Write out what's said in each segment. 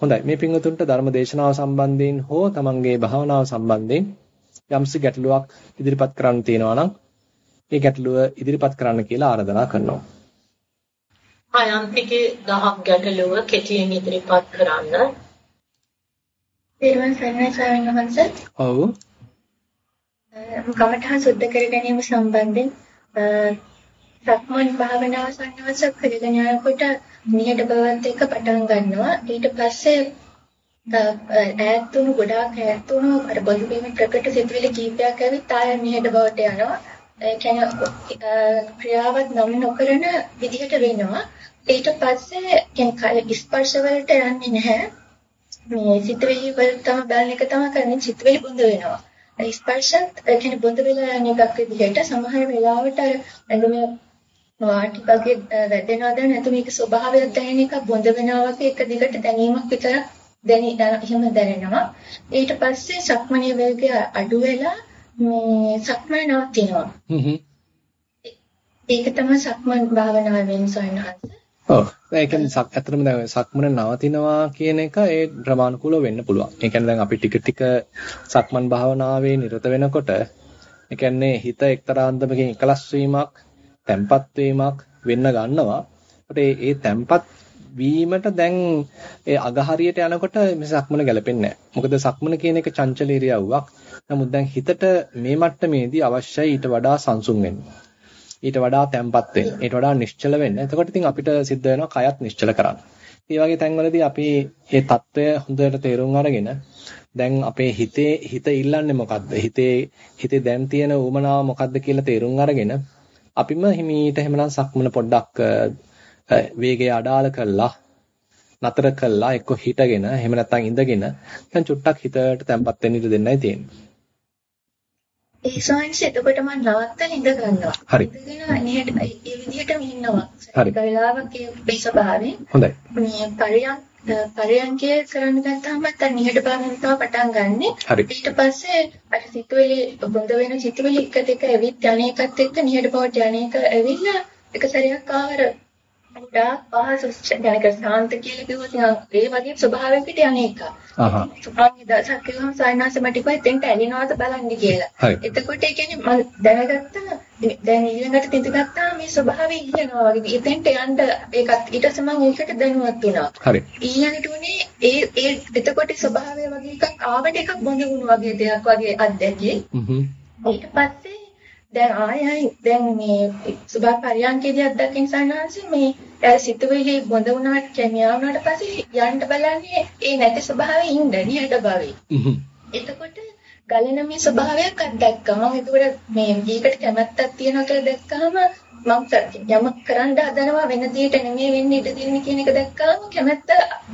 හොඳයි. මේ පින්වතුන්ට ධර්ම දේශනාව සම්බන්ධයෙන් හෝ තමන්ගේ භාවනාව සම්බන්ධයෙන් යම්සි ගැටලුවක් ඉදිරිපත් කරන්න තියෙනවා නම් ඒ ගැටලුව ඉදිරිපත් කරන්න කියලා ආරාධනා කරනවා. ආයම්පිකේ දහම් ගැටලුව කෙටියෙන් ඉදිරිපත් කරන්න. දේවන් සර්ණයි ස්වාමීන් වහන්සේ. ඔව්. කමඨහන් සුද්ධ කර ගැනීම සම්බන්ධයෙන් සක්මන් භාවනාව සම්වස කරගෙන යනකොට නිහඬ බවත් එක්ක පටන් ගන්නවා. ඊට පස්සේ ඈත් තුණු ගොඩාක් ඈත් තුණු අර බොළු බීම ප්‍රකට සිතුවිලි කීපයක් ඇවිත් ආය නිහඬ බවට යනවා. ඒ කියන්නේ ක්‍රියාවක් නම් නොකරන විදිහට වෙනවා. ඊට පස්සේ කියන්නේ ස්පර්ශ වලට යන්නේ නැහැ. මේ සිතුවිලි වලට තම බලන එක තමයි කරන්නේ. සිතුවිලි බඳ වෙනවා. ස්පර්ශත් කියන්නේ බඳ වෙලා යන එකක් විදිහට සමහර වෙලාවට අර ඇඟම වාටි වගේ වැදෙනවද? නැත්නම් මේක ස්වභාවයක් දැනෙන එක බොඳ වෙනවා වගේ එක දිගට දැනීමක් විතර දැනි එහෙම දැනෙනවා. ඊට පස්සේ සක්මණේ වේගය අඩු වෙලා මේ සක්මන නවතිනවා. ඒක තමයි සක්මන් භාවනාව වෙන සයන්හස ඔව්. ඒ කියන්නේ සක් ඇත්තටම දැන් සක්මන නවතිනවා කියන එක ඒ ක්‍රමානුකූලව වෙන්න පුළුවන්. ඒ කියන්නේ දැන් අපි ටික ටික සක්මන් භාවනාවේ නිරත වෙනකොට ඒ කියන්නේ හිත එක්තරා අන්දමකින් එකලස් වීමක් තැම්පත් වීමක් වෙන්න ගන්නවා. ඒකට ඒ තැම්පත් වීමට දැන් ඒ අගහරියට යනකොට මේ සක්මන ගැලපෙන්නේ නැහැ. මොකද සක්මන කියන එක චංචල ඉරියව්වක්. නමුත් දැන් හිතට මේ මට්ටමේදී අවශ්‍යයි ඊට වඩා සංසුන් වෙන්න. ඊට වඩා තැම්පත් වෙන්න. ඊට වඩා නිශ්චල වෙන්න. එතකොට ඉතින් අපිට සිද්ධ වෙනවා කයත් නිශ්චල කරන්න. මේ වගේ තැන්වලදී අපි මේ தত্ত্বය හොඳට තේරුම් අරගෙන දැන් අපේ හිතේ හිත ඉල්ලන්නේ මොකද්ද? හිතේ හිතේ දැන් තියෙන උමනාව මොකද්ද කියලා තේරුම් අරගෙන අපිම හිමීට එහෙමනම් සක්මන පොඩ්ඩක් වේගය අඩාල කළා නතර කළා එක්ක හිටගෙන එහෙම නැත්නම් ඉඳගෙන දැන් චුට්ටක් හිතට තැම්පත් වෙන්න ඉඩ දෙන්නයි තියෙන්නේ. ඒ සෝන්ස් එතකොට මම නවත්තලා ඉඳ ගන්නවා. හරි. ඉඳගෙන නිහඬ ඒ විදිහටම ඉන්නවා. හරි. ගලාවක් ඒ ස්වභාවයෙන්. හොඳයි. මේ පරියන් පරියන්කේ කරන්න ගත්තාම අර නිහඬ තමයි පටන් ගන්නෙ. ඊට පස්සේ අර සිතුවිලි බොඳ වෙන සිතුවිලි එක දෙක ඇවිත් යන්නේකත් එක්ක නිහඬ බවට යන්නේක ඇවිල්ලා එක සැරයක් ආවර ගොඩාක් පහසු දැනක සාන්ත කියලා කිව්වොත් ඒ වගේ ස්වභාවයකට යන එක. අහහ. සුපංගි දසක් කිව්වම සායනාස මටිපයි එතෙන්ට ඇලිනවද බලන්න කියලා. එතකොට ඒ කියන්නේ මම දැනගත්තා දැන් ඊළඟට තින්දගත්තා මේ ස්වභාවය ඉල්ලනවා වගේ. එතෙන්ට යන්න ඒකත් ඊට පස්සේ මම ඒකට දැනුවත් වුණා. හරි. ඊළඟට උනේ ඒ ඒ එතකොට ස්වභාවය වගේ එකක් ආවට එකක් බොඳ වුණු වගේ දෙයක් වගේ අත්දැකී. හ්ම්. ඊට පස්සේ දැන් ආයයි දැන් මේ සුභා පරියන්කේදී අත්දකින් සානාංශ මේ ඒ සිතුවිලි බොඳ වුණාට කැමියා වුණාට පස්සේ යන්න බලන්නේ ඒ නැති ස්වභාවයේ ඉන්න නිහඬ භාවයේ. එතකොට ගලන මේ ස්වභාවයක් අත්දැක්කම ඒකට මේ දීකට කැමැත්තක් තියෙනවා කියලා දැක්කම මම යමක් කරන්න හදනවා වෙන දෙයකට නෙමෙයි වෙන්නේ ඉඩ දෙන්නේ කියන එක දැක්කම කැමැත්ත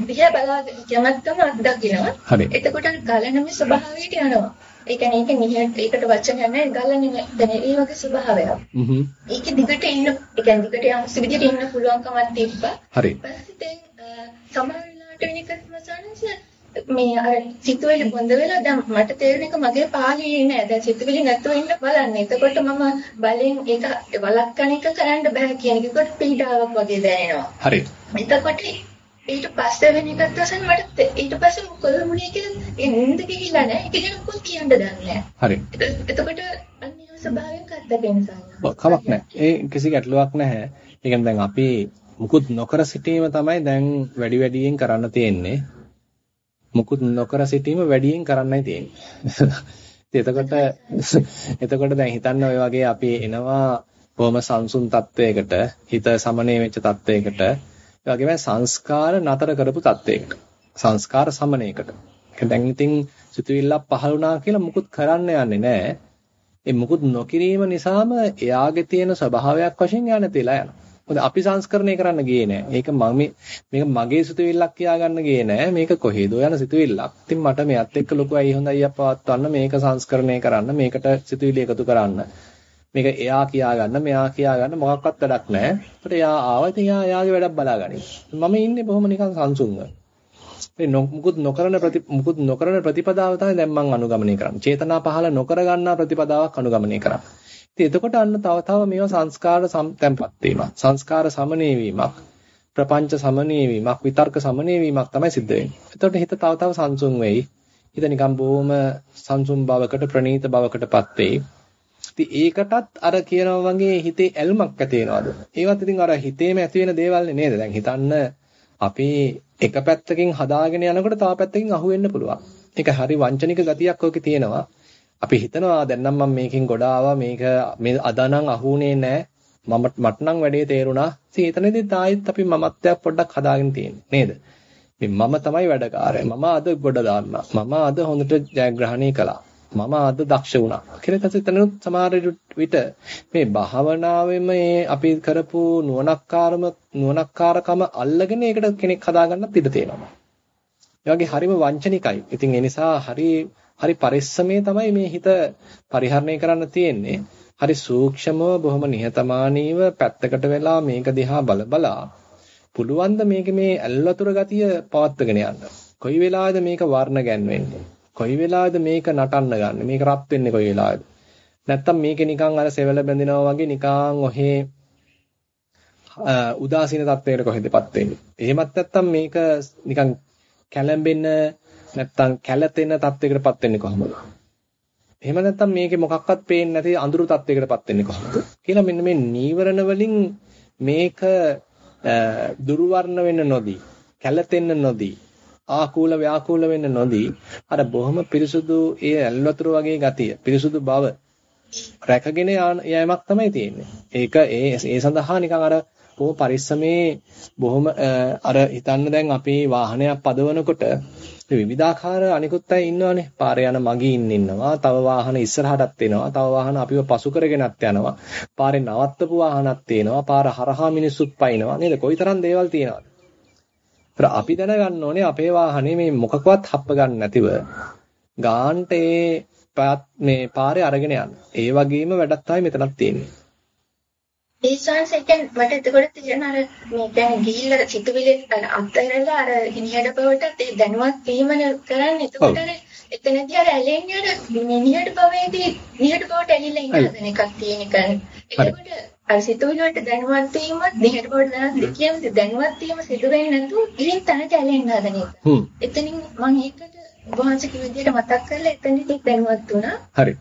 දිහා බලාගෙන කැමැත්තම අත්දකිනවා. එතකොට ගලන මේ ස්වභාවයට යනවා. ඒ කියන්නේ ඒක නිහඬ ඒකට වචනයක් නැහැ ගලන්නේ දැන් ඒ වගේ ස්වභාවයක්. හ්ම්. ඒක දිගට ඉන්න ඒ කියන්නේ දිගට යම් විදිහට ඉන්න පුළුවන්කමක් තිබ්බා. හරි. ඊපස්සේ දැන් සමහර වෙලාවට වෙන එක මසානස මේ අර සිතුවිලි බොඳ වෙලා දැන් මට තේරෙන එක මගේ පාළියේ නෑ. දැන් සිතුවිලි නැතුව ඉන්න බලන්න. එතකොට මම බලෙන් ඒක වළක්වන එක කරන්න බෑ කියන එකකට පීඩාවක් වගේ දැනෙනවා. හරි. එතකොට ඊට පස්සේ වෙන එකත් අසන් මට ඊට පස්සේ මොකද වුනේ කියලා ඒ නින්ද ගිහිල්ලා නැහැ. ඒක ගැන මොකද කියන්න දන්නේ නැහැ. හරි. එතකොට අන්නේ ස්වභාවයෙන් අත්දැකීම සායන. කමක් නැහැ. ඒ කිසි ගැටලුවක් නැහැ. ඒ කියන්නේ දැන් අපි මුකුත් නොකර සිටීම තමයි දැන් වැඩි වැඩියෙන් කරන්න තියෙන්නේ. මුකුත් නොකර සිටීම වැඩියෙන් කරන්නයි තියෙන්නේ. එතකොට එතකොට දැන් හිතන්න ඔය වගේ අපි එනවා බොහොම සංසුන් තත්වයකට හිත සමනය වෙච්ච තත්වයකට ඒ වගේම සංස්කාර නතර කරපු තත්වයකට සංස්කාර සමනයකට. දැන් ඉතින් සිතුවිල්ලක් පහළ වුණා කියලා මුකුත් කරන්න යන්නේ නැහැ. ඒ මුකුත් නොකිරීම නිසාම එයාගේ තියෙන ස්වභාවයක් වශයෙන් යා නැතිලා යනවා. මොකද අපි සංස්කරණය කරන්න ගියේ නෑ. මේක මම මේක මගේ සිතුවිල්ලක් කියාගන්න ගියේ නෑ. මේක කොහේදෝ යන සිතුවිල්ලක්. ඉතින් මට මෙයත් එක්ක ලොකු අය හොඳ අයියා පවත්වන්න මේක සංස්කරණය කරන්න මේකට සිතුවිලි එකතු කරන්න. මේක එයා කියාගන්න මෙයා කියාගන්න මොකක්වත් වැඩක් නෑ. ඒකට එයා ආවා. ඉතින් එයා එයාගේ වැඩක් බලාගනි. මම ඉන්නේ බොහොම නිකන් සංසුන්ව. මේ මුකුත් නොකරන ප්‍රති මුකුත් නොකරන ප්‍රතිපදාව තමයි දැන් මම අනුගමනය කරන්නේ. චේතනා පහළ නොකර ගන්නා ප්‍රතිපදාවක් අනුගමනය කරන්නේ. ඉතින් එතකොට අන්න තව තව මේවා සංස්කාර තැම්පත් වීමක් සංස්කාර සමනය වීමක් ප්‍රපංච සමනය වීමක්, විතර්ක සමනය වීමක් තමයි සිද්ධ වෙන්නේ. එතකොට හිත තව තව සංසුන් වෙයි. හිත නිකන් බොහොම සංසුන් බවකට ප්‍රණීත බවකටපත් වෙයි. ඉතින් ඒකටත් අර කියනවා වගේ හිතේ ඇල්මක් ඇති වෙනවද? ඒවත් ඉතින් අර හිතේම ඇති වෙන දේවල් නේද? දැන් හිතන්න අපි එක පැත්තකින් හදාගෙන යනකොට තව පැත්තකින් අහු වෙන්න පුළුවන්. ඒක හරි වංචනික ගතියක් ඔකේ තියෙනවා. අපි හිතනවා දැන් නම් මම මේකෙන් ගොඩ ආවා මේක මේ අදානම් අහුනේ නැහැ. මම මට නම් වැඩේ තේරුණා. ඉතින් එතනදී තායිත් අපි මමත්වයක් පොඩ්ඩක් හදාගෙන තියෙන්නේ නේද? මේ මම තමයි වැඩකාරය. මම අද ගොඩ දාන්නා. මම අද හොඳට ජයග්‍රහණය කළා. මම අද දක්ෂ වුණා. කියලා තසිතනොත් සමහර විට මේ භාවනාවෙම මේ අපි කරපු නුවණක්කාරම නුවණක්කාරකම අල්ලගෙන ඒකට කෙනෙක් හදාගන්නත් ඉඩ තියෙනවා. ඒ වගේ හරිම වංචනිකයි. ඉතින් ඒ නිසා හරි හරි පරිස්සමේ තමයි මේ හිත පරිහරණය කරන්න තියෙන්නේ. හරි සූක්ෂමව බොහොම නිහතමානීව පැත්තකට වෙලා මේක දිහා බල බලා පුළුවන් ද මේක මේ ඇල්වතුර ගතිය පවත්වගෙන යන්න. කොයි වෙලාවද මේක වර්ණ ගැන්වෙන්නේ? කොයි වෙලාවද මේක නටන්න ගන්න? මේක රත් වෙන්නේ කොයි වෙලාවද? නැත්තම් මේක නිකන් අර සෙවල බැඳිනවා වගේ නිකන් ඔහේ උදාසීන තත්වයකට කොහෙදපත් වෙන්නේ. එහෙමත් නැත්තම් මේක නිකන් කැළඹෙන නැත්තම් කැළතෙන තත්වයකටපත් වෙන්නේ කොහොමද? එහෙම නැත්තම් මේකේ මොකක්වත් පේන්නේ නැති අඳුරු තත්වයකටපත් වෙන්නේ කොහොමද? කියලා මෙන්න මේ නීවරණ වලින් මේක දුර්වර්ණ වෙන්න නොදී, කැළතෙන්න නොදී, ආකූල ව්‍යාකූල වෙන්න නොදී අර බොහොම පිරිසුදු ඒ ඇල්වතුර වගේ ගතිය, පිරිසුදු බව රැකගෙන යෑමක් තමයි තියෙන්නේ. ඒක ඒ ඒ සඳහා නිකන් අර බොහොම පරිස්සමේ බොහොම අර හිතන්න දැන් අපි වාහනයක් පදවනකොට විවිධාකාර අනිකුත් අය ඉන්නවනේ. පාරේ යන මගීන් ඉන්නවා. තව වාහන ඉස්සරහටත් එනවා. තව වාහන අපිව පසු කරගෙනත් යනවා. පාරේ නවත්තපු වාහනත් තියෙනවා. පාර හරහා මිනිස්සුත් පයින්නවා. නේද? කොයිතරම් දේවල් තියෙනවද? අපි දැනගන්න ඕනේ අපේ වාහනේ මේ මොකකවත් හප්ප ගන්න නැතිව ගාන්ට මේ පාරේ අරගෙන යන්න. ඒ වගේම වැඩක් තමයි මෙතනක් තියෙන්නේ. ඒ සංස කියන්නේ මට එතකොට තියෙන අර මේ දැන් ගිහිල්ලා සිතුවිලි අත්හැරලා අර හිණියට බවට ඒ දැනුවත් වීම කරන්නේ එතකොට එතනදී අර ඇලෙන්නේ අර මිනිහට බවේදී නිහට බවට ඇලිලා ඉන්න එකක් තියෙන එක. එතකොට අර සිතුවිලි වලට දැනුවත් වීමත් නිහට බවට දැනුවත් කියන්නේ දැනුවත් වීම සිදු වෙන්නේ නැතුව ඉතින් තනට ඇලෙන්න හදන එක. එතනින් මම ඒකට වහන්සේ කිව්ව විදිහට මතක් කරලා එතනදී දැනුවත් වුණා. හරි.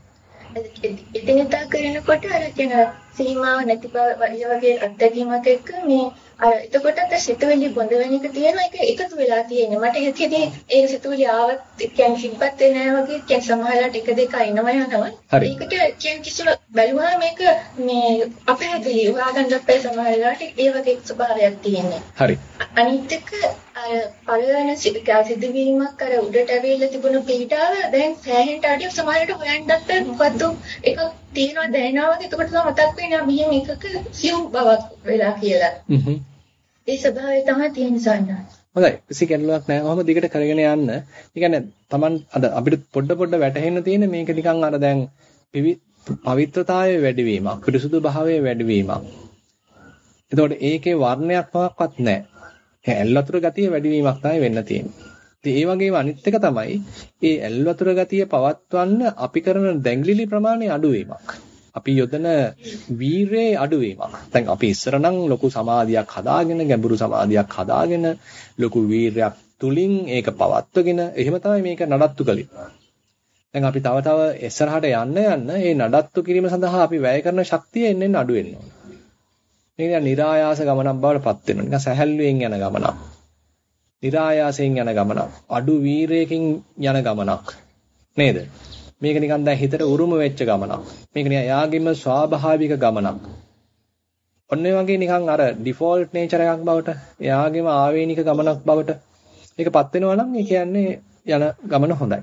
එදිනෙදා කරනකොට අර කියන සීමාව නැති බව වගේ අත්දැකීමක් එක්ක මේ අර එතකොටත් සිතුවිලි බොඳ වෙන එක තියෙනවා. ඒක එකතු වෙලා තියෙනවා මට හිතේදී ඒ සිතුවිලි ආවත් කියන්නේ සිප්පත් වෙන්නේ නැහැ වගේ කියන්නේ සමහරවිට එක දෙක එනවා යනවා. ඒකට කියන්නේ කිසිම බැලුවා මේක මේ අපහැදිලි හොයාගන්න බැහැ සමහරවිට. ඒ වගේ ස්වභාවයක් තියෙනවා හරි. අනිත් එක අර පළවෙනි සිදුවීමක් අර උඩට ඇවිල්ලා තිබුණු පිටාව දැන් සෑහෙන අඩිය සමහරවිට හොයන්නත් මොකද්ද? එකක් තියෙනවා දැනෙනවා වගේ එතකොට තමයි මතක් වෙන්නේ මෙහෙම එකක සියුම් බවක් වෙලා කියලා. හ්ම්. ඒ ස්වභාවය තමයි තියෙන සන්නස්. හොඳයි. කිසි ගැටලුවක් නැහැ. ඔහොම දිගට කරගෙන යන්න. ඒ කියන්නේ Taman අද අපිට පොඩ පොඩ වැටහෙන්න තියෙන මේක නිකන් අර දැන් පවිත්‍රතාවයේ වැඩිවීමක්, පිරිසුදු භාවයේ වැඩිවීමක්. එතකොට ඒකේ වර්ණයක් මොකක්වත් නැහැ. ඒ ඇල්වතුර ගතිය වැඩිවීමක් තමයි වෙන්න තියෙන්නේ. ඉතින් ඒ වගේම අනිත් එක තමයි මේ ඇල්වතුර ගතිය පවත්වන්න අපි කරන දැඟලිලි ප්‍රමාණය අඩුවීමක්. අපි යොදන වීරයේ අඩුවීමක්. දැන් අපි ඉස්සර නම් ලොකු සමාධියක් හදාගෙන ගැඹුරු සමාධියක් හදාගෙන ලොකු වීරයක් තුලින් ඒක පවත්වගෙන එහෙම තමයි මේක නඩත්තු කළේ. දැන් අපි තව තව ඉස්සරහට යන්න යන්න මේ නඩත්තු කිරීම සඳහා අපි වැය කරන ශක්තිය එන්න එන්න අඩු වෙනවා. මේක නිරායාස ගමනක් බවට පත් වෙනවා. නිකන් සැහැල්ලුවෙන් යන ගමනක්. નિરાයාසයෙන් යන ගමනක්. අඩු වීරයකින් යන ගමනක්. නේද? මේක නිකන් දැන් හිතට උරුම වෙච්ච ගමනක්. මේක නිකන් එයාගේම ස්වාභාවික ගමනක්. ඔන්න වගේ නිකන් අර ඩිෆෝල්ට් නේචර් එකක් බවට, එයාගේම ආවේනික ගමනක් බවට ඒකපත් වෙනවා නම් ඒ කියන්නේ යන ගමන හොඳයි.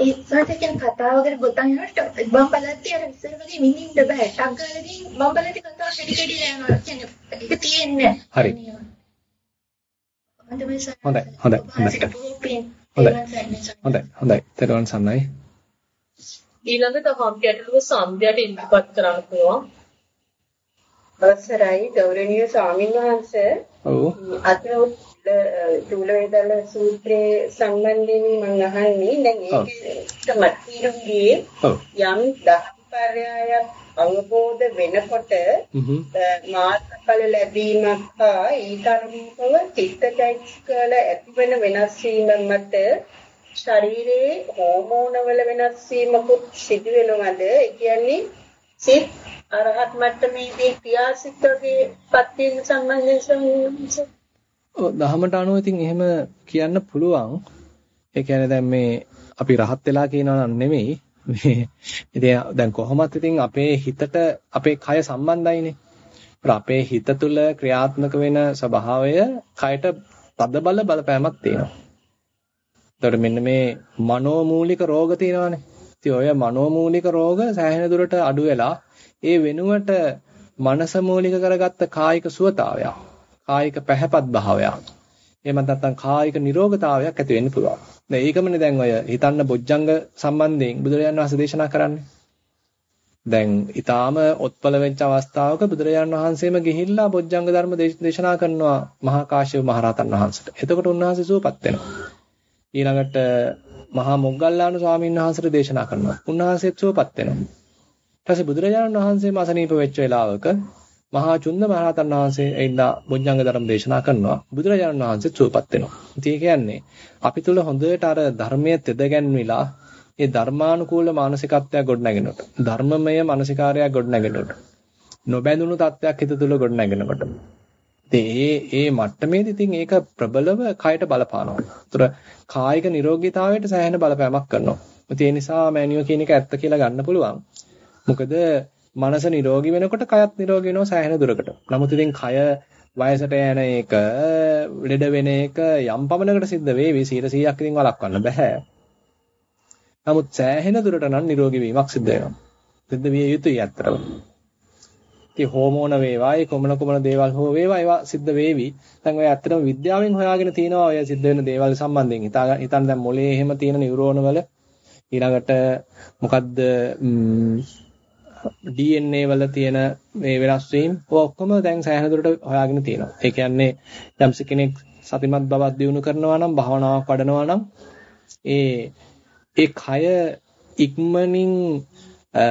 ඒ සත්‍යයෙන් කතාවකට ගොතන් යනකොට මම බලද්දී අර ඉස්සර වගේ නිින්ද බෑ. ටක් ගාලාදී මම බලද්දී කතාව ෂෙඩි ෂෙඩි යනවා. කියන්නේ ඒක තියෙන්නේ. හරි. හොඳයි හොඳයි හොඳයි හොඳයි හොඳයි. තෙරුවන් සන්නයි ඊළඟට හම් ගැටලුව සම්ධ්‍යට ඉදිරිපත් කරන්න පුළුවන්. අවසරයි ගෞරවනීය ස්වාමීන් වහන්සේ. ඔව්. අද චූල වේදල සූත්‍රයේ සම්බන්ධයෙන් මම අහන්නේ. දැන් ඒකට මතීරුගේ යම් පරයයක් අවබෝධ වෙනකොට මාර්ගඵල ලැබීමක් හා අනුරූපව චිත්තචෛතසිකවල ඇතිවන වෙනස් වීම මත ශරීරයේ හෝමෝන වල වෙනස් වීමකුත් සිදු වෙනවද? ඒ කියන්නේ සිත් අරහත් මට්ටමේදී ක්‍රියාසිතගේ පත්‍යන සම්බන්ධයෙන් දහමට අනුව ඉතින් එහෙම කියන්න පුළුවන්. ඒ කියන්නේ දැන් මේ අපි රහත් වෙලා කියනවා නම් නෙමෙයි. මේ ඉතින් දැන් කොහොමත් ඉතින් අපේ හිතට අපේ කය සම්බන්ධයිනේ. අපේ හිත තුළ ක්‍රියාත්මක වෙන ස්වභාවය කයට තද බල බලපෑමක් තියෙනවා. එතකොට මෙන්න මේ මනෝමූලික රෝග තියෙනවානේ. ඉතින් ඔය මනෝමූලික රෝග සෑහෙන දුරට අඩු වෙලා ඒ වෙනුවට මනස මූලික කරගත්ත කායික සුවතාවයක්, කායික පැහැපත් භාවයක්, එහෙම නැත්නම් කායික නිරෝගතාවයක් ඇති වෙන්න පුළුවන්. දැන් ඒකමනේ දැන් ඔය හිතන්න බොජ්ජංග සම්බන්ධයෙන් බුදුරජාණන් වහන්සේ දේශනා කරන්නේ. දැන් ඊටාම ඔත්පල වෙච්ච අවස්ථාවක බුදුරජාණන් වහන්සේම ගිහිල්ලා බොජ්ජංග ධර්ම දේශනා කරනවා මහා කාශ්‍යප මහරහතන් වහන්සේට. එතකොට උන්වහන්සේ සුවපත් වෙනවා. ඊළඟට මහා මොග්ගල්ලාන ස්වාමීන් වහන්සේට දේශනා කරනවා. උන්වහන්සේත් සුවපත් වෙනවා. ඊට පස්සේ බුදුරජාණන් වහන්සේම අසනීප වෙච්ච වෙලාවක මහා චුන්ද මහරහතන් වහන්සේ එයින්දා බොජ්ජංග ධර්ම දේශනා කරනවා. බුදුරජාණන් වහන්සේත් සුවපත් වෙනවා. ඉතින් ඒ කියන්නේ අපි තුල හොඳට අර ධර්මයේ තෙදගැන්විලා ඒ ධර්මානුකූල මානසිකත්වයක් ගොඩනගෙනකොට ධර්මමය මානසිකාරයක් ගොඩනගෙනකොට නොබැඳුණු තත්වයක් හිත තුල ගොඩනගෙනකොට ඒ ඒ මට්ටමේදී ඉතින් ඒක ප්‍රබලව කයට බලපානවා. ඒතර කායික නිරෝගීතාවයට සෑහෙන බලපෑමක් කරනවා. ඒ නිසා මෑනියෝ කියන එක ඇත්ත කියලා ගන්න පුළුවන්. මොකද මනස නිරෝගී වෙනකොට කයත් නිරෝගී වෙනවා සෑහෙන දුරකට. නමුත් ඉතින් කය වයසට යන එක, ලෙඩ වෙන එක යම් පමණකට සිද්ධ වේවි 100%ක් ඉතින් වළක්වන්න බෑ. නමුත් සෑහෙන දුරට නම් නිරෝගී වීමක් සිද්ධ වෙනවා. සිද්ධ විය යුතුයි අත්‍තරම. ඉතින් හෝමෝන වේවා, ඒ කොමන කොමන දේවල් හෝ වේවා ඒවා සිද්ධ වේවි. දැන් ඔය ඇත්තටම විද්‍යාවෙන් හොයාගෙන තියෙනවා ඔය සිද්ධ වෙන දේවල් සම්බන්ධයෙන්. හිතා හිතන්න දැන් මොලේ එහෙම තියෙන නියුරෝන වල ඊළඟට මොකද්ද DNA වල තියෙන මේ වෙනස් වීම ඔක්කොම දැන් සෑහෙන දුරට හොයාගෙන තියෙනවා. ඒ කියන්නේ යම්ස කෙනෙක් සතිමත් බවක් දිනු කරනවා නම් භාවනාවක් වඩනවා නම් ඒ ඒ කය ඉක්මනින්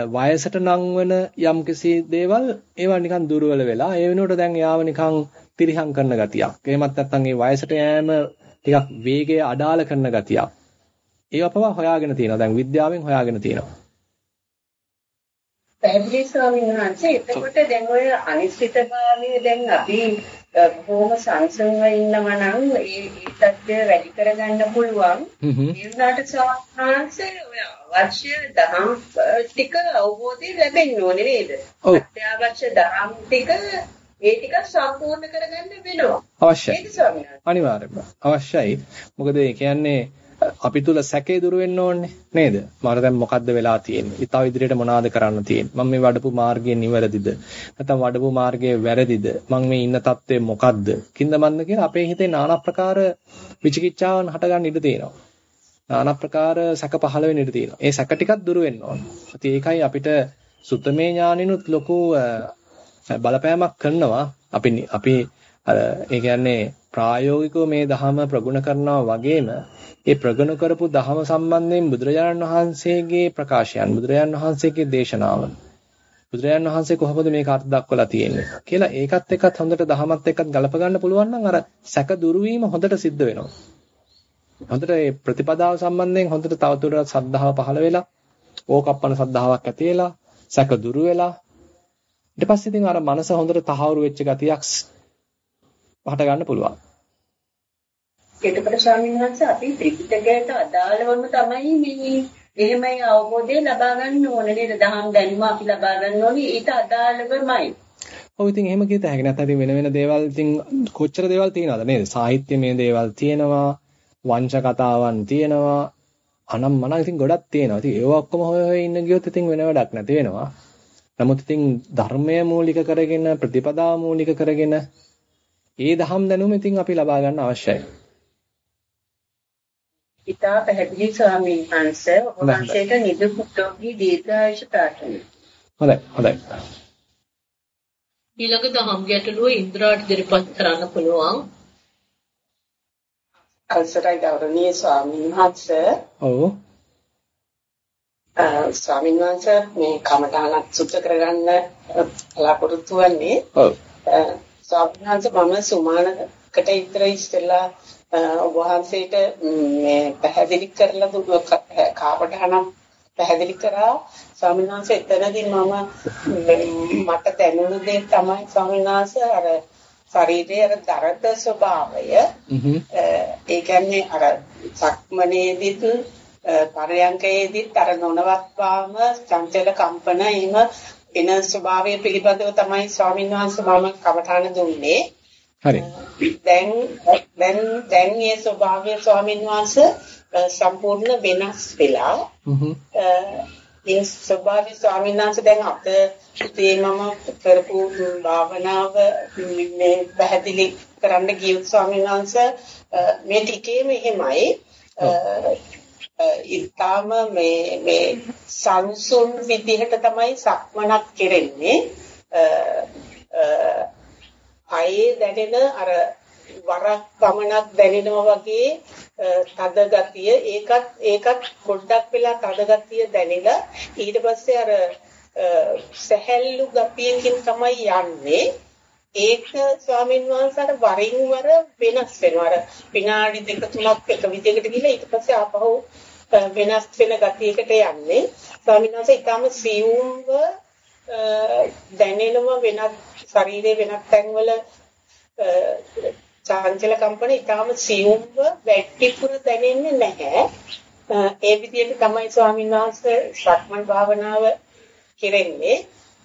වයසට නංවන යම්කිසි දේවල් ඒවා නිකන් දුර්වල වෙලා ඒ වෙනුවට දැන් යාව නිකන් තිරිහං කරන ගතියක්. එහෙමත් නැත්නම් ඒ වයසට යෑම ටිකක් වේගය අඩාල කරන ගතියක්. ඒවා පවා හොයාගෙන තියෙනවා. දැන් විද්‍යාවෙන් හොයාගෙන තියෙනවා. පැහැදිලි ස්වාමීන් වහන්සේ එතකොට දැන් ඔය අනිශ්චිතභාවය දැන් අපි බොහොම සංසංව ඉන්නවා නම් ඒ தත්ත්වය වැඩි කරගන්න පුළුවන්. ඒ වුණාට ස්වාමීන් ඔය අවශ්‍ය දහම් ටික අවබෝධය ලැබෙන්න ඕනේ නේද? අත්‍යවශ්‍ය දහම් ටික ඒ ටික සම්පූර්ණ කරගන්න වෙනවා. අවශ්‍යයි. අනිවාර්යයෙන්ම අවශ්‍යයි. මොකද ඒ කියන්නේ අපි තුල සැකේ දුර වෙන්න ඕනේ නේද? මම දැන් මොකද්ද වෙලා තියෙන්නේ? ඊටව ඉදිරියට මොනවද කරන්න තියෙන්නේ? මම මේ වඩපු මාර්ගය නිවැරදිද? නැත්නම් වඩපු මාර්ගය වැරදිද? මම මේ ඉන්න තත්ත්වය මොකද්ද? කින්දමන්ද කියලා අපේ හිතේ নানা ප්‍රකාර විචිකිච්ඡාවන් හටගන්න ඉඩ තියෙනවා. নানা ප්‍රකාර සැක පහළ වෙන්න ඉඩ තියෙනවා. ඒ සැක ටිකක් දුර වෙන්න ඕනේ. ඒකයි අපිට සුතමේ ඥානිනුත් ලොකු බලපෑමක් කරනවා. අපි අපි අර ඒ කියන්නේ ප්‍රායෝගිකව මේ ධහම ප්‍රගුණ කරනවා වගේම ඒ ප්‍රගුණ කරපු ධහම සම්බන්ධයෙන් බුදුරජාණන් වහන්සේගේ ප්‍රකාශයන් බුදුරජාණන් වහන්සේගේ දේශනාව බුදුරජාණන් වහන්සේ කොහොමද මේක අර්ථ දක්වලා තියෙන්නේ කියලා ඒකත් එක්කත් හොඳට ධහමත් එක්කත් ගලප ගන්න පුළුවන් නම් අර සැක දුරු හොඳට සිද්ධ වෙනවා. හොඳට මේ ප්‍රතිපදාව සම්බන්ධයෙන් හොඳට තවදුරටත් සද්ධාව පහළ වෙලා ඕකප්පන සද්ධාාවක් ඇති වෙලා සැක දුරු වෙලා ඊට පස්සේ ඉතින් අර මනස හොඳට තහවුරු වෙච්ච ගතියක් පහට ගන්න පුළුවන්. එතකොට ස්වාමීන් වහන්සේ අපි ත්‍රිපිටකයට අදාළවම තමයි මේ එහෙමයි අවබෝධය ලබා ගන්න ඕනේ නේද? දහම් දැනුම අපි ලබා ගන්න ඕනේ ඊට අදාළවමයි. ඔව් ඉතින් එහෙම කියත හැකි නැත්නම් වෙන වෙන දේවල් ඉතින් කොච්චර දේවල් තියෙනවද නේද? සාහිත්‍යමය දේවල් තියෙනවා, වංශ කතාවන් තියෙනවා, අනම් මනම් ඉතින් ගොඩක් තියෙනවා. ඉතින් ඒව ඔක්කොම හොය හොය ඉන්න ගියොත් ඉතින් වෙන වැඩක් නැති වෙනවා. නමුත් ඉතින් ධර්මය මූලික කරගෙන ප්‍රතිපදා මූලික කරගෙන ඒ දහම් දැනුම ඉතින් අපි ලබා ගන්න අවශ්‍යයි. ඉතා පැහැදිලි ස්වාමීන් වහන්සේ ඔබ වහන්සේට නිදුක් නිරෝගී දීර්ඝායුෂ ප්‍රාර්ථනා. හොඳයි හොඳයි. ඊළඟ දහම් ගැටලුව ඉන්ද්‍රාට ඉදිරිපත් කරන්න පුළුවන්. අවසරයි ගෞරවනීය ස්වාමීන් වහන්සේ. ඔව්. ස්වාමීන් වහන්සේ මේ කමඨානක් සුද්ධ කරගන්න බලාපොරොත්තු වෙන්නේ. ඔව්. ස්වාමීන් මම සුමානකට ඉතර ඉස්සෙල්ලා ඔබ වහන්සේට මේ පැහැදිලි කරලා දුන්න කමඨානක් පැහැදිලි කරා. ස්වාමීන් වහන්සේ එතනදී මම මට දැනුණ දේ තමයි ස්වාමීන් වහන්සේ අර ශරීරයේ අර දරද ස්වභාවය. ඒ කියන්නේ අර සක්මනේදිත් පරයන්කේදිත් අර නොනවත්වාම චංචල කම්පන එහෙම වෙන ස්වභාවය පිළිබඳව තමයි ස්වාමීන් වහන්සේ මම කමඨාන දුන්නේ. හරි. දැන් දැන් දැන් මේ ස්වභාවය ස්වාමීන් වහන්සේ සම්පූර්ණ වෙනස් වෙලා මේ ස්වභාවී ස්වාමීන් වහන්සේ දැන් අප ඉතේ මම කරපු භාවනාව මේ පැහැදිලි කරන්න ගියොත් ස්වාමීන් වහන්සේ මේ ටිකේම එහෙමයි ඉතාම මේ මේ සංසුන් විදිහට තමයි සක්මනක් කෙරෙන්නේ. අයේ දැනෙන අර වරක් පමණක් දැනෙනවා වගේ තද ගතිය. ඒකත් ඒකත් පොඩ්ඩක් වෙලා තද ගතිය දැනෙලා ඊට පස්සේ අර සැහැල්ලු ගතියකින් තමයි යන්නේ. ඒක ස්වාමීන් වහන්සේට වරින් වර වෙනස් වෙනවා. අර විනාඩි දෙක තුනක් එක විදිහකට ගිහලා ඊට පස්සේ ආපහු වෙනස් වෙන ගතියකට යන්නේ ස්වාමීන් වහන්සේ ඊටම සියුම්ව දැනෙනම වෙනත් ශරීරයේ වෙනත් තැන්වල චංචල කම්පන ඊටම සියුම්ව වැටිපුර දැනෙන්නේ නැහැ. ඒ විදිහට තමයි ස්වාමීන් වහන්සේ සක්මන් භාවනාව කෙරෙන්නේ.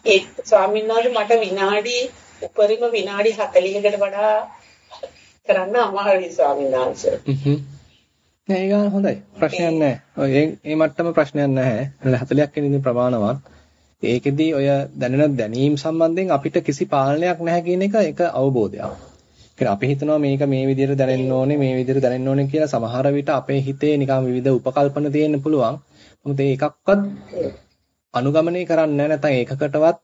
ඒ ස්වාමීන් වහන්සේ මට විනාඩි උපරිම විනාඩි 40කට වඩා කරන්න අමාරුයි ස්වාමීන් වහන්සේ. නෑ ඒක හොඳයි. ප්‍රශ්නයක් නෑ. ඔය මේ මට්ටම ප්‍රශ්නයක් නැහැ. 40ක් වෙනින් ප්‍රමාණවත්. ඒකෙදි ඔය දැනෙන දැනීම් සම්බන්ධයෙන් අපිට කිසි පාලනයක් නැහැ කියන එක එක අවබෝධයක්. කියන්නේ අපි හිතනවා මේක මේ විදිහට දැනෙන්න ඕනේ මේ විදිහට දැනෙන්න ඕනේ කියලා සමහර විට අපේ හිතේ නිකන් විවිධ උපකල්පන තියෙන්න පුළුවන්. මොකද ඒ එකක්වත් අනුගමනය කරන්නේ නැහැ නැත්නම් ඒකකටවත්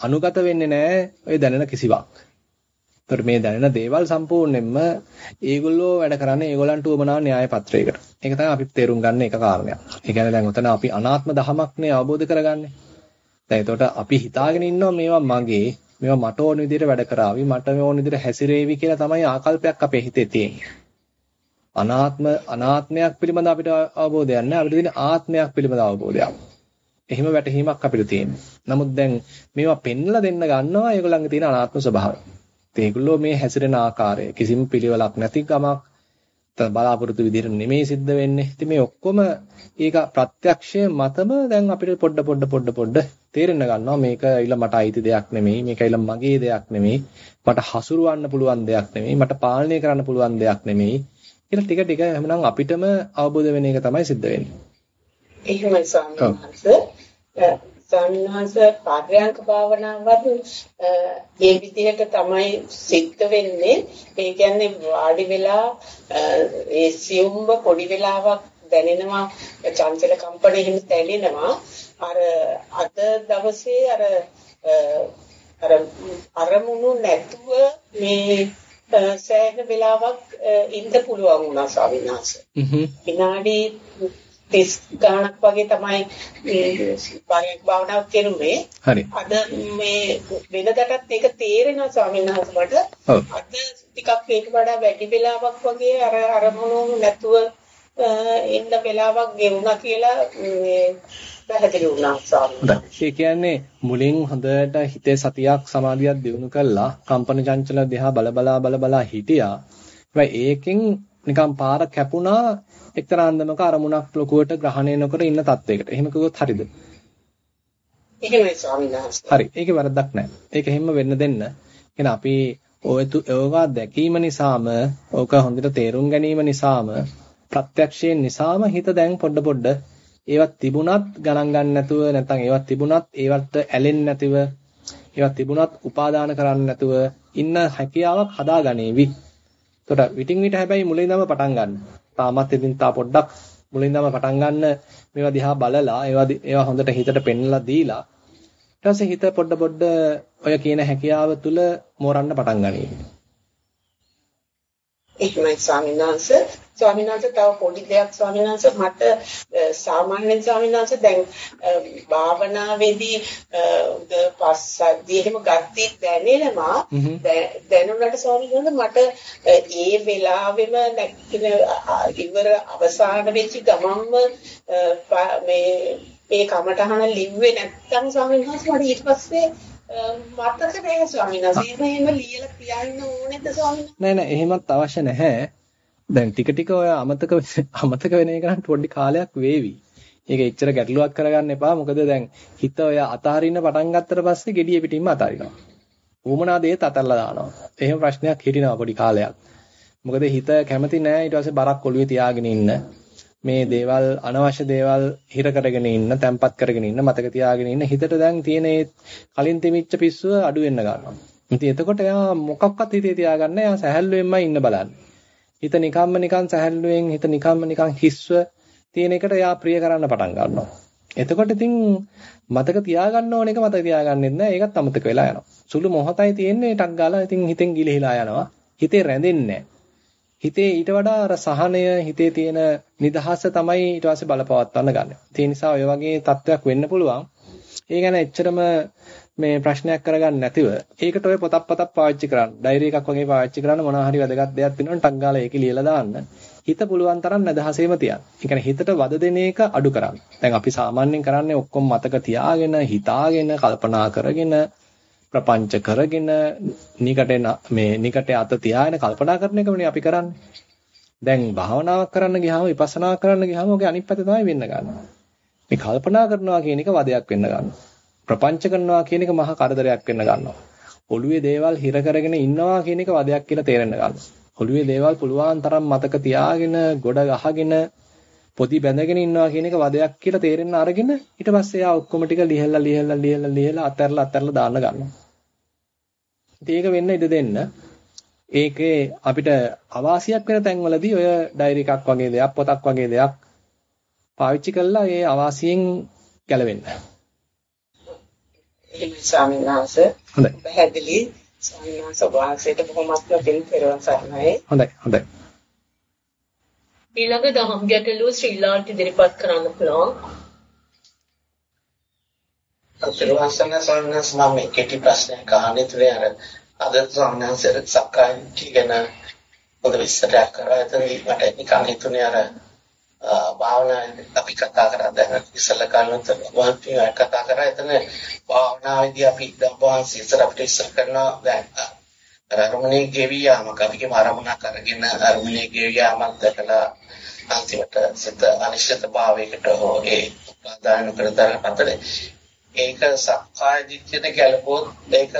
අනුගත වෙන්නේ නැහැ ඔය දැනෙන කිසිවක්. ඒතර මේ දැනෙන දේවල් සම්පූර්ණයෙන්ම ඒගොල්ලෝ වැඩ කරන්නේ ඒගොල්ලන්ට උවමනා න්‍යාය පත්‍රයකට. ඒක තමයි අපි තේරුම් ගන්න එක කාරණයක්. ඒ කියන්නේ දැන් උතන අපි අනාත්ම දහමක්නේ අවබෝධ කරගන්නේ. දැන් එතකොට අපි හිතාගෙන ඉන්නවා මේවා මගේ මේවා මට ඕන විදිහට වැඩ කරાવી මට ඕන විදිහට හැසිරේවි කියලා තමයි ආකල්පයක් අපේ හිතේ තියෙන්නේ. අනාත්ම අනාත්මයක් පිළිබඳ අපිට අවබෝධයක් නැහැ. අපිට තියෙන ආත්මයක් පිළිබඳ අවබෝධයක්. එහෙම වැටහීමක් අපිට තියෙනවා. නමුත් දැන් මේවා පෙන්ලා දෙන්න ගන්නවා ඒගොල්ලන්ගේ තියෙන අනාත්ම ස්වභාවය. ඒගොල්ලෝ මේ හැසිරෙන ආකාරය කිසිම පිළිවෙලක් නැති ගමක් බලාපොරොත්තු විදිහට නෙමෙයි සිද්ධ වෙන්නේ. ඉතින් මේ ඔක්කොම ඒක ප්‍රත්‍යක්ෂය මතම දැන් අපිට පොඩ පොඩ පොඩ පොඩ තේරෙන්න ගන්නවා මේක ඊළ මට අයිති දෙයක් නෙමෙයි. මේක ඊළ මගේ දෙයක් නෙමෙයි. මට හසුරවන්න පුළුවන් දෙයක් නෙමෙයි. මට පාලනය කරන්න පුළුවන් දෙයක් නෙමෙයි. කියලා ටික ටික එහෙනම් අපිටම අවබෝධ වෙන එක තමයි සිද්ධ වෙන්නේ. එහෙමයි ස්වාමීන් වහන්සේ. ස්වාමීන් වහන්සේ පාරයන්ක භාවනාවත් ඒ විදිහට තමයි සිද්ධ වෙන්නේ. ඒ කියන්නේ වාඩි වෙලා ඒ සියුම්ව පොඩි වෙලාවක් දැනෙනවා චංචල කම්පන එහෙම දැනෙනවා. අර අද දවසේ අර අර අරමුණු නැතුව මේ සෑහෙන වෙලාවක් ඉන්න පුළුවන් වුණා ස්වාමීන් වහන්සේ. විනාඩි 30 ගාණක් වගේ තමයි මේ පරියක් භාවනාව කෙරුවේ. හරි. අද මේ වෙනදටත් ඒක තේරෙනවා ස්වාමීන් වහන්සේ. අද ටිකක් ඒක වඩා වැඩි වෙලාවක් වගේ අර අරමුණු නැතුව ඉන්න වෙලාවක් ගෙවුණා කියලා මේ පැහැදිලි වුණා ස්වාමීන් ඒ කියන්නේ මුලින් හොඳට හිතේ සතියක් සමාධියක් දිනු කළා කම්පන චංචල දිහා බල බලා බල බලා හිටියා. හැබැයි ඒකෙන් නිකන් පාර කැපුණා එක්තරා අන්දමක අරමුණක් ලොකුවට ග්‍රහණය නොකර ඉන්න තත්වයකට. එහෙම කිව්වොත් හරිද? එහෙමයි ස්වාමීන් වහන්සේ. හරි. ඒකේ වරදක් නැහැ. ඒක එහෙම වෙන්න දෙන්න. එහෙනම් අපි ඔයතු ඒවා දැකීම නිසාම ඕක හොඳට තේරුම් ගැනීම නිසාම ප්‍රත්‍යක්ෂයෙන් නිසාම හිත දැන් පොඩ පොඩ ඒවත් තිබුණත් ගණන් ගන්න නැතුව නැත්නම් ඒවත් තිබුණත් ඒවට ඇලෙන්නේ නැතිව ඒවත් තිබුණත් උපාදාන කරන්නේ නැතුව ඉන්න හැකියාවක් හදාගනීවි. එතකොට විටින් විට හැබැයි මුලින්දම පටන් ගන්න. තාමත් ඉතින් තා පොඩ්ඩක් මුලින්දම පටන් ගන්න මේවා දිහා බලලා ඒවා ඒවා හොඳට හිතට පෙන්ලා දීලා ඊට පස්සේ හිත පොඩ පොඩ ඔය කියන හැකියාව තුල මෝරන්න පටන් ගනී. එහෙමයි ස්වාමීන් වහන්සේ. ස්වාමීන් වහන්සේ තව පොඩි දෙයක් ස්වාමීන් වහන්සේ. මට සාමාන්‍යයෙන් ස්වාමීන් වහන්සේ දැන් භාවනාවේදී පස්සද්ධිය එහෙම ගත්තී දැනෙනවා. දැනුණාට ස්වාමීන් වහන්සේ මට ඒ වෙලාවෙම නැක්කින ඉවර අවසාන වෙච්ච ගමන්ම මේ මේ කමටහන ලිව්වේ නැත්තම් ස්වාමීන් වහන්සේ මට ඊට පස්සේ මතක නැහැ ස්වාමීන් වහන්සේ. එහෙම ලියලා තියන්න ඕනේද ස්වාමීන් වහන්සේ? නෑ නෑ එහෙමත් අවශ්‍ය නැහැ. දැන් ටික ටික ඔය අමතක අමතක වෙන එක පොඩි කාලයක් වේවි. ඒක එච්චර ගැටලුවක් කරගන්න එපා. මොකද දැන් හිත ඔය අතහරින්න පටන් ගත්තට පස්සේ gediya පිටින්ම අතහරිනවා. ඌමනා දේත් අතල්ලා දානවා. එහෙම ප්‍රශ්නයක් හිටිනවා පොඩි කාලයක්. මොකද හිත කැමති නෑ ඊට පස්සේ බරක් ඔළුවේ තියාගෙන ඉන්න. මේ දේවල් අනවශ්‍ය දේවල් හිර කරගෙන ඉන්න, තැම්පත් කරගෙන ඉන්න, මතක තියාගෙන ඉන්න හිතට දැන් තියෙන කලින් තිමිච්ච පිස්සුව අඩු වෙන්න ගන්නවා. ඉතින් එතකොට එයා මොකක්වත් හිතේ තියාගන්න එයා සැහැල්ලුවෙන්මයි ඉන්න බලන්නේ. හිත නිකම්ම නිකන් සැහැල්ලුවෙන් හිත නිකම්ම නිකන් හිස්ව තියෙන එකට එයා ප්‍රිය කරන්න පටන් ගන්නවා. එතකොට ඉතින් මතක තියාගන්න ඕන එක මතක තියාගන්නෙත් නෑ. ඒකත් අමතක වෙලා යනවා. සුළු මොහොතයි තියෙන්නේ ටක් ගාලා ඉතින් හිතෙන් ගිලිහිලා යනවා. හිතේ රැඳෙන්නේ හිතේ ඊට වඩා අර සහනය හිතේ තියෙන නිදහස තමයි ඊට පස්සේ බලපවත්වන්න ගන්න. ඒ නිසා ඔය වගේ තත්වයක් වෙන්න පුළුවන්. ඒ ගැන එච්චරම මේ ප්‍රශ්නයක් කරගන්න නැතිව ඒකට ඔය පොතක් පතක් පාවිච්චි කරන්න. ඩයරි එකක් වගේ පාවිච්චි කරන්න මොනවා හරි වැදගත් දෙයක් තියෙනවනම් ටක් ගාලා ඒක ලියලා දාන්න. හිත පුළුවන් තරම් නැදහසේම තියන්න. ඒ කියන්නේ හිතට වද දෙන එක අඩු කරන්න. දැන් අපි සාමාන්‍යයෙන් කරන්නේ ඔක්කොම මතක තියාගෙන, හිතාගෙන, කල්පනා කරගෙන, ප්‍රපංච කරගෙන, නිකටේ මේ නිකටේ අත තියාගෙන කල්පනා කරන එකමනේ අපි කරන්නේ. දැන් භාවනාවක් කරන්න ගියාම විපස්සනා කරන්න ගියාම ඔගේ අනිත් පැත්ත තමයි වෙන්න ගන්නවා. මේ කල්පනා කරනවා කියන එක වදයක් වෙන්න ගන්නවා. ප්‍රපංච කරනවා කියන එක මහා කරදරයක් වෙන්න ගන්නවා. ඔළුවේ දේවල් හිර කරගෙන ඉන්නවා කියන එක වදයක් කියලා තේරෙන්න ගන්නවා. ඔළුවේ දේවල් පුළුවන් තරම් මතක තියාගෙන ගොඩ ගහගෙන පොඩි බැඳගෙන ඉන්නවා කියන එක වදයක් කියලා තේරෙන්න අරගෙන ඊට පස්සේ ආ ඔක්කොම ටික ලිහලා ලිහලා ලිහලා ලිහලා අතහැරලා අතහැරලා දාන්න ගන්නවා. ඉතින් ඒක වෙන්න ඉඩ දෙන්න. ඒකේ අපිට අවාසියක් වෙන තැන්වලදී ඔය ඩයරි එකක් වගේ දෙයක් පොතක් වගේ දෙයක් පාවිච්චි කළා ඒ අවාසියෙන් ගැලවෙන්න. ස්වාමීන් වහන්සේ. හොඳයි. පැහැදිලි ස්වාමීන් වහන්සේ වහන්සේට බොහොමත්ම පින් පෙරවන් සරණයි. හොඳයි හොඳයි. ඊළඟ දහම් ගැටලුව ශ්‍රී ලාල්ට ඉදිරිපත් කරන්න පුළුවන්. පෙරවසන ස්වාමීන් වහන්සේ මම කෙටි ප්‍රශ්නයක් අහන්නේ තුනේ අර අද ස්වාමීන් වහන්සේට සක්කාය කියන පොද විස්තරයක් කරා. එතන මට නිකන් හිතුනේ අර භාවනාවේ අපි කතා කරා දැන් ඉස්සල කාලෙත් වහන්සේ කතා කරා එතන භාවනාවේදී අපි දැන් ඉස්සර අපිට ඉස්සර කරනවා දැන් අරමුණේ ගෙවි යාමක් අපි කියමු අරමුණක් අරගෙන අරමුණේ ගෙවි යාමක් දැකලා අන්තිමට සිත අනිශ්චිත භාවයකට හෝ ඒ උපාදාන කරතර අතරේ ඒක සක්කාය දිට්ඨියට ගැලපුවොත් ඒක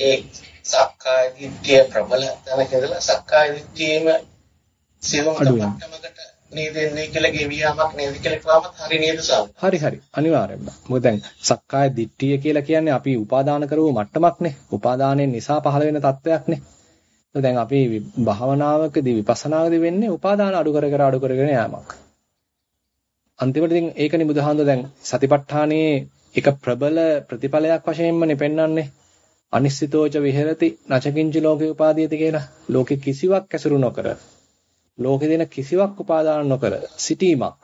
ඒ සක්කාය දිට්ඨිය ප්‍රබල තැනක ඉඳලා සක්කාය දිට්ඨියේම සියුම් මට්ටමකට නේද? එන්නේ කියලා ගෙවියාමක් නේද කියලා කිව්වම හරි නේද සාම හරි හරි. අනිවාර්යෙන්ම මොකද දැන් සක්කාය දිට්ඨිය කියලා කියන්නේ අපි උපාදාන කරව මට්ටමක්නේ. උපාදානයෙන් නිසා පහළ වෙන තත්වයක්නේ. දැන් අපි භාවනාවකදී විපස්සනාවකදී වෙන්නේ උපාදාන අඩු කර කර අඩු කරගෙන යෑමක්. අන්තිමට ඉතින් ඒකනේ බුදුහාමුදුර දැන් සතිපට්ඨානයේ එක ප්‍රබල ප්‍රතිඵලයක් වශයෙන්මනේ පෙන්වන්නේ. අනිශ්චිතෝච විහෙරති නචකින්ච ලෝකේ උපාදීයති කියලා. ලෝකේ කිසිවක් ඇසුරු නොකර ලෝකේ දෙන කිසිවක් උපාදාන නොකර සිටීමක්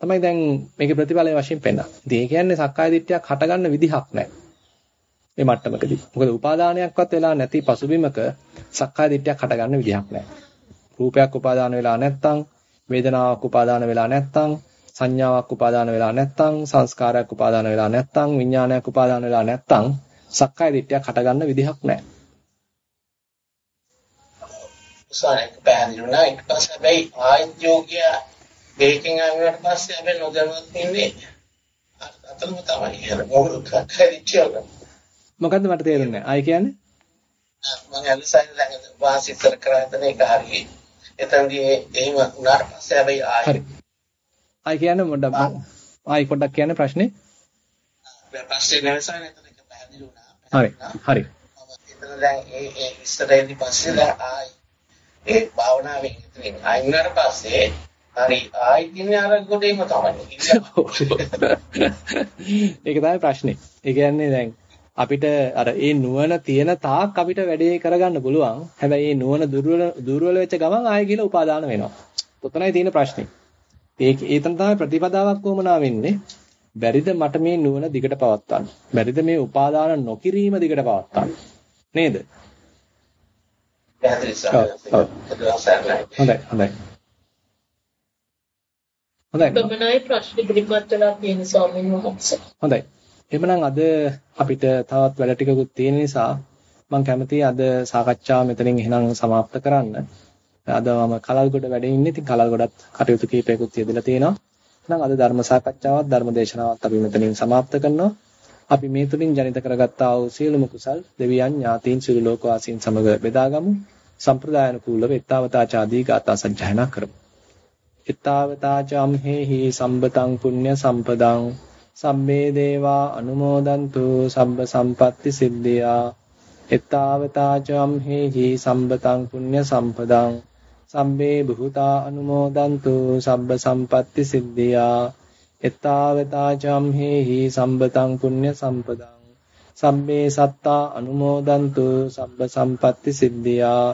තමයි දැන් මේකේ ප්‍රතිඵලය වශයෙන් පෙන්නන්නේ. ඉතින් ඒ කියන්නේ සක්කාය දිට්ඨියක් හටගන්න විදිහක් නැහැ. මේ මට්ටමකදී. මොකද උපාදානයක්වත් වෙලා නැති පසුබිමක සක්කාය දිට්ඨියක් හටගන්න විදිහක් නැහැ. රූපයක් උපාදාන වෙලා නැත්තම්, වේදනාවක් උපාදාන වෙලා නැත්තම්, සංඥාවක් උපාදාන වෙලා නැත්තම්, සංස්කාරයක් උපාදාන වෙලා නැත්තම්, විඥානයක් උපාදාන වෙලා නැත්තම් සක්කාය දිට්ඨියක් හටගන්න විදිහක් නැහැ. උසාවියට පැහැදිලි වුණා. ඊට පස්සේ හැබැයි ආයත් යෝග්‍ය දෙකකින් ආවට පස්සේ හැබැයි නොදැනුවත් ඉන්නේ අතනම තමයි හර මොකද කරිච්චියල මොකද්ද මට තේරුන්නේ? ආයි කියන්නේ? මම අලසයින් ළඟ වාසිතර කරගෙන ඒක හරියි. එතනදී එහෙම උනාට පස්සේ හැබැයි ආයි. ආයි කියන්නේ මොඩක්? ආයි පොඩ්ඩක් කියන්නේ ප්‍රශ්නේ. ප්‍රශ්නේ නැවසන එතන එක පැහැදිලි වුණා. හරි. හරි. එතන දැන් ඒ ඒ ඉස්සරහින් පස්සේ දැන් ආයි ඒ භාවනාවෙන් ඉතින් අයින්නට පස්සේ හරි ආයි කියන්නේ අර ගොඩේම තමයි. ඒක තමයි ප්‍රශ්නේ. ඒ කියන්නේ දැන් අපිට අර ඒ නුවණ තියෙන තාක් අපිට වැඩේ කරගන්න පුළුවන්. හැබැයි ඒ නුවණ දුර්වල දුර්වල වෙච්ච ගමන් ආයෙ කියලා උපාදාන වෙනවා. ඔතනයි තියෙන ප්‍රශ්නේ. ඒ ඒතන තමයි ප්‍රතිපදාවක් වමනා වෙන්නේ. බැරිද මට මේ නුවණ දිගට පවත්වන්න? බැරිද මේ උපාදාන නොකිරීම දිගට පවත්වන්න? නේද? පැහැදිලි සර්. හොඳයි හොඳයි. හොඳයි. ගමනයි ප්‍රශ්න ඉදිරිපත් වෙලා තියෙන ස්වාමීන් වහන්සේ. හොඳයි. එහෙනම් අද අපිට තවත් වැඩ ටිකකුත් තියෙන නිසා මම කැමතියි අද සාකච්ඡාව මෙතනින් එහෙනම් સમાપ્ત කරන්න. අද මම කලල්ගොඩ වැඩ ඉන්නේ. ඉතින් කලල්ගොඩත් කටයුතු කීපයකුත් යෙදලා තියෙනවා. එහෙනම් අද ධර්ම සාකච්ඡාවත් ධර්ම දේශනාවත් අපි මෙතනින් સમાપ્ત කරනවා. අපි මේ තුලින් ජනිත කරගත්තා වූ සියලුම කුසල් දෙවියන් ඥාතීන් සියලු ලෝකවාසීන් සමග බෙදාගමු. සම්ප්‍රදායනුකූලව ඊතාවතාචාදී ගාථා සජ්ජායනා කරමු. ඊතාවතාචම්හෙහි සම්බතං පුඤ්ඤ සම්පදං සම්මේ දේවා අනුමෝදන්තු සබ්බ සම්පatti සිද්ධියා ඊතාවතාචම්හෙහි සම්බතං පුඤ්ඤ සම්පදං සම්මේ බුතා අනුමෝදන්තු සබ්බ සම්පatti සිද්ධියා එත්තාවතාචම් හේහි සම්බතං පුඤ්ඤ සම්පදං। සම්මේ සත්තා අනුමෝදන්තු සම්බ සම්පatti සිද්ධියා।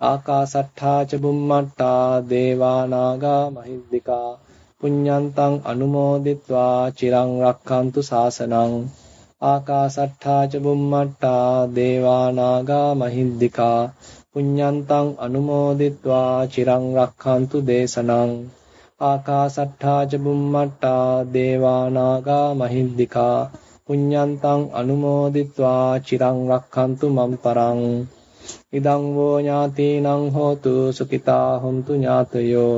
ආකාසට්ඨා ච බුම්මට්ටා දේවා නාග මහිද්దికා පුඤ්ඤන්තං අනුමෝදිත්වා චිරං රක්ඛන්තු සාසනං ආකාසට්ඨා ච බුම්මට්ටා දේවා නාග මහිද්దికා පුඤ්ඤන්තං අනුමෝදිත්වා චිරං රක්ඛන්තු දේශනං। ආකාසට්ඨා ච බුම්මට්ටා දේවා නාග මහිද්దికා පුඤ්ඤන්තං අනුමෝදිත්වා චිරං රක්ඛන්තු මම් පරං ඉදං වෝ ඥාතීනං හෝතු සුඛිතා හොන්තු ඥාතයෝ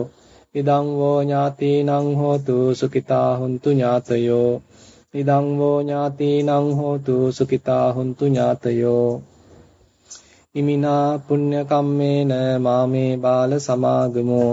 ඉදං වෝ ඥාතීනං හෝතු සුඛිතා හොන්තු ඥාතයෝ ඉදං වෝ ඥාතීනං හෝතු සුඛිතා හොන්තු ඥාතයෝ ඉමිනා පුඤ්ඤ කම්මේන මාමේ බාල සමාගමෝ